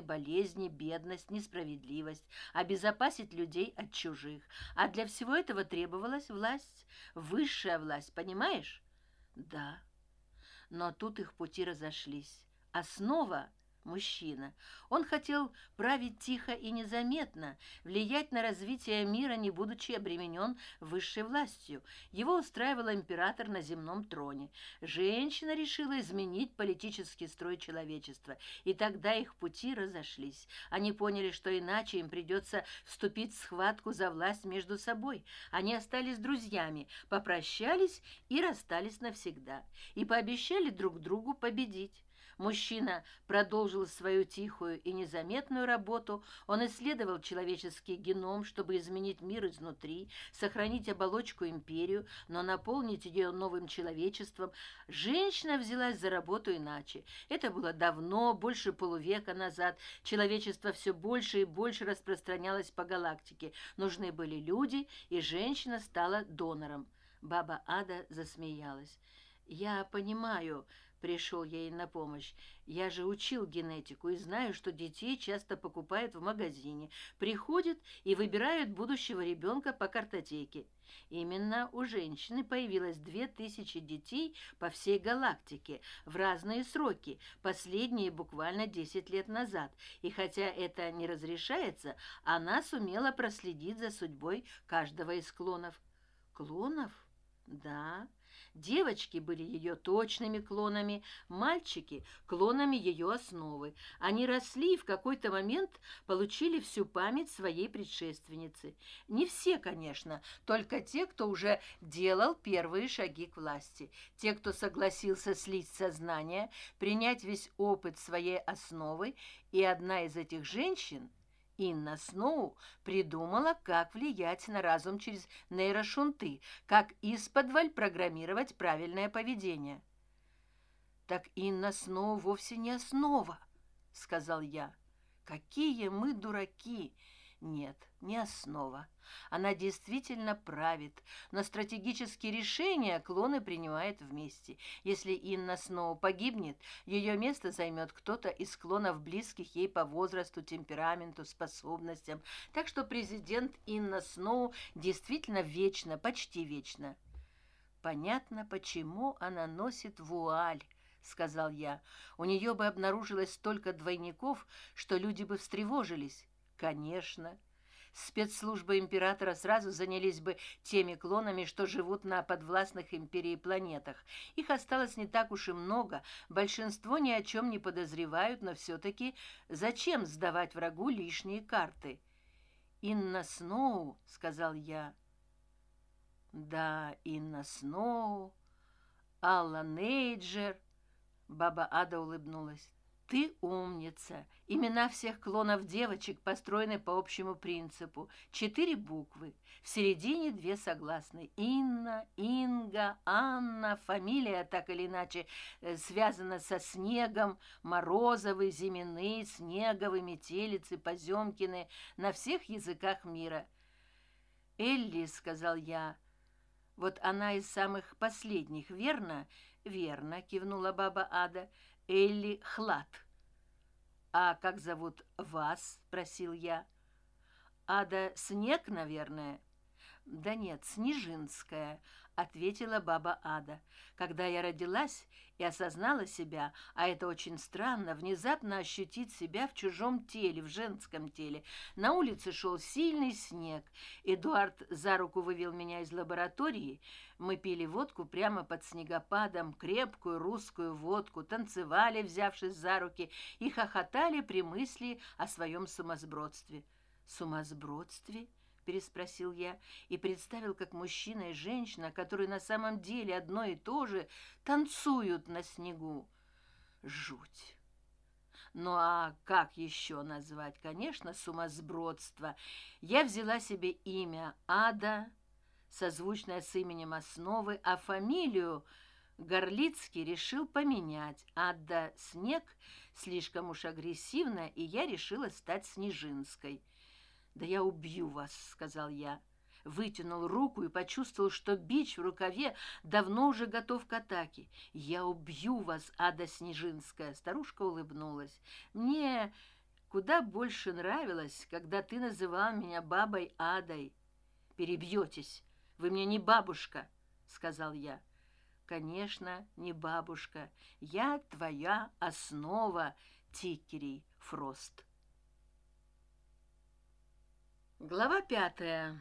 болезни, бедность, несправедливость, обезопасить людей от чужих. А для всего этого требовалась власть, высшая власть, понимаешь? Да. Но тут их пути разошлись. Основа мужчина. Он хотел править тихо и незаметно влиять на развитие мира не будучи обременен высшей властью. Его устраивал император на земном троне. Женщина решила изменить политический строй человечества и тогда их пути разошлись. Они поняли что иначе им придется вступить в схватку за власть между собой. Они остались друзьями попрощались и расстались навсегда и пообещали друг другу победить мужчина продолжил свою тихую и незаметную работу. Он исследовал человеческий геном чтобы изменить мир изнутри сохранить оболочку империю но наполнить ее новым человечеством. Женщина взялась за работу иначе. Это было давно больше полувека назад. Человечество все больше и больше распространялось по галактике. Нужны были люди и женщина стала донором. Баба ада засмеялась я понимаю пришел ей на помощь. Я же учил генетику и знаю что детей часто покупают в магазине приходят и выбирают будущего ребенка по картотеке. Именно у женщины появилось две тысячи детей по всей галактике в разные сроки последние буквально десять лет назад. И хотя это не разрешается она сумела проследить за судьбой каждого из клонов клонов? Да девочки были ее точными клонами мальчики клонами ее основы. Они росли и в какой то момент получили всю память своей предшественницы. Не все конечно только те кто уже делал первые шаги к власти. Те кто согласился слить сознание принять весь опыт своей основы. И одна из этих женщин Инна Сноу придумала, как влиять на разум через нейрошунты, как исподволь программировать правильное поведение. «Так Инна Сноу вовсе не основа», — сказал я. «Какие мы дураки! Нет, не основа. Она действительно правит. Но стратегические решения клоны принимают вместе. Если инна снова погибнет ее место займет кто то из клонов близких ей по возрасту темпераменту способностям. Так что президент инна сноу действительно вечно почти вечно. Понятно почему она носит вуаль сказал я. У нее бы обнаружилось столько двойников что люди бы встревожились конечно. Спецслужбы императора сразу занялись бы теми клонами что живут на подвластных империи планетах. Их осталось не так уж и много. Большинство ни о чем не подозревают но все таки зачем сдавать врагу лишние карты? Инна сноу сказал я. Да инна сноу. Алла нейджер баба ада улыбнулась ты умница. Имена всех клонов девочек построены по общему принципу. Четыре буквы. В середине две согласны. Инна инга анна. Фамилия так или иначе э, связана со снегом. Морозовый зимины снеговый метелицы поземкины на всех языках мира. Элли сказал я. Вот она из самых последних верно? Верно кивнула баба ада элли хлад. А как зовут вас спросил я. Ада снег наверное да нет снежинская ответила баба ада. Когда я родилась и осознала себя а это очень странно внезапно ощутить себя в чужом теле в женском теле. На улице шел сильный снег. Эдуард за руку вывел меня из лаборатории. Мы пили водку прямо под снегопадом крепкую русскую водку танцевали взявшись за руки и хохотали при мысли о своем сумасбродстве сумасбродстве переспросил я и представил как мужчина и женщина которые на самом деле одно и то же танцуют на снегу. Жуть! Ну а как еще назвать? Конечно сумасбродство. Я взяла себе имя ада созвучное с именем основы а фамилию горлицкий решил поменять. Ада снег слишком уж агрессивно и я решила стать снежинской «Да я убью вас», — сказал я. Вытянул руку и почувствовал, что бич в рукаве давно уже готов к атаке. «Я убью вас, ада Снежинская!» Старушка улыбнулась. «Мне куда больше нравилось, когда ты называл меня бабой адой». «Перебьетесь! Вы мне не бабушка!» — сказал я. «Конечно, не бабушка. Я твоя основа, Тикерий Фрост». Глава пятая.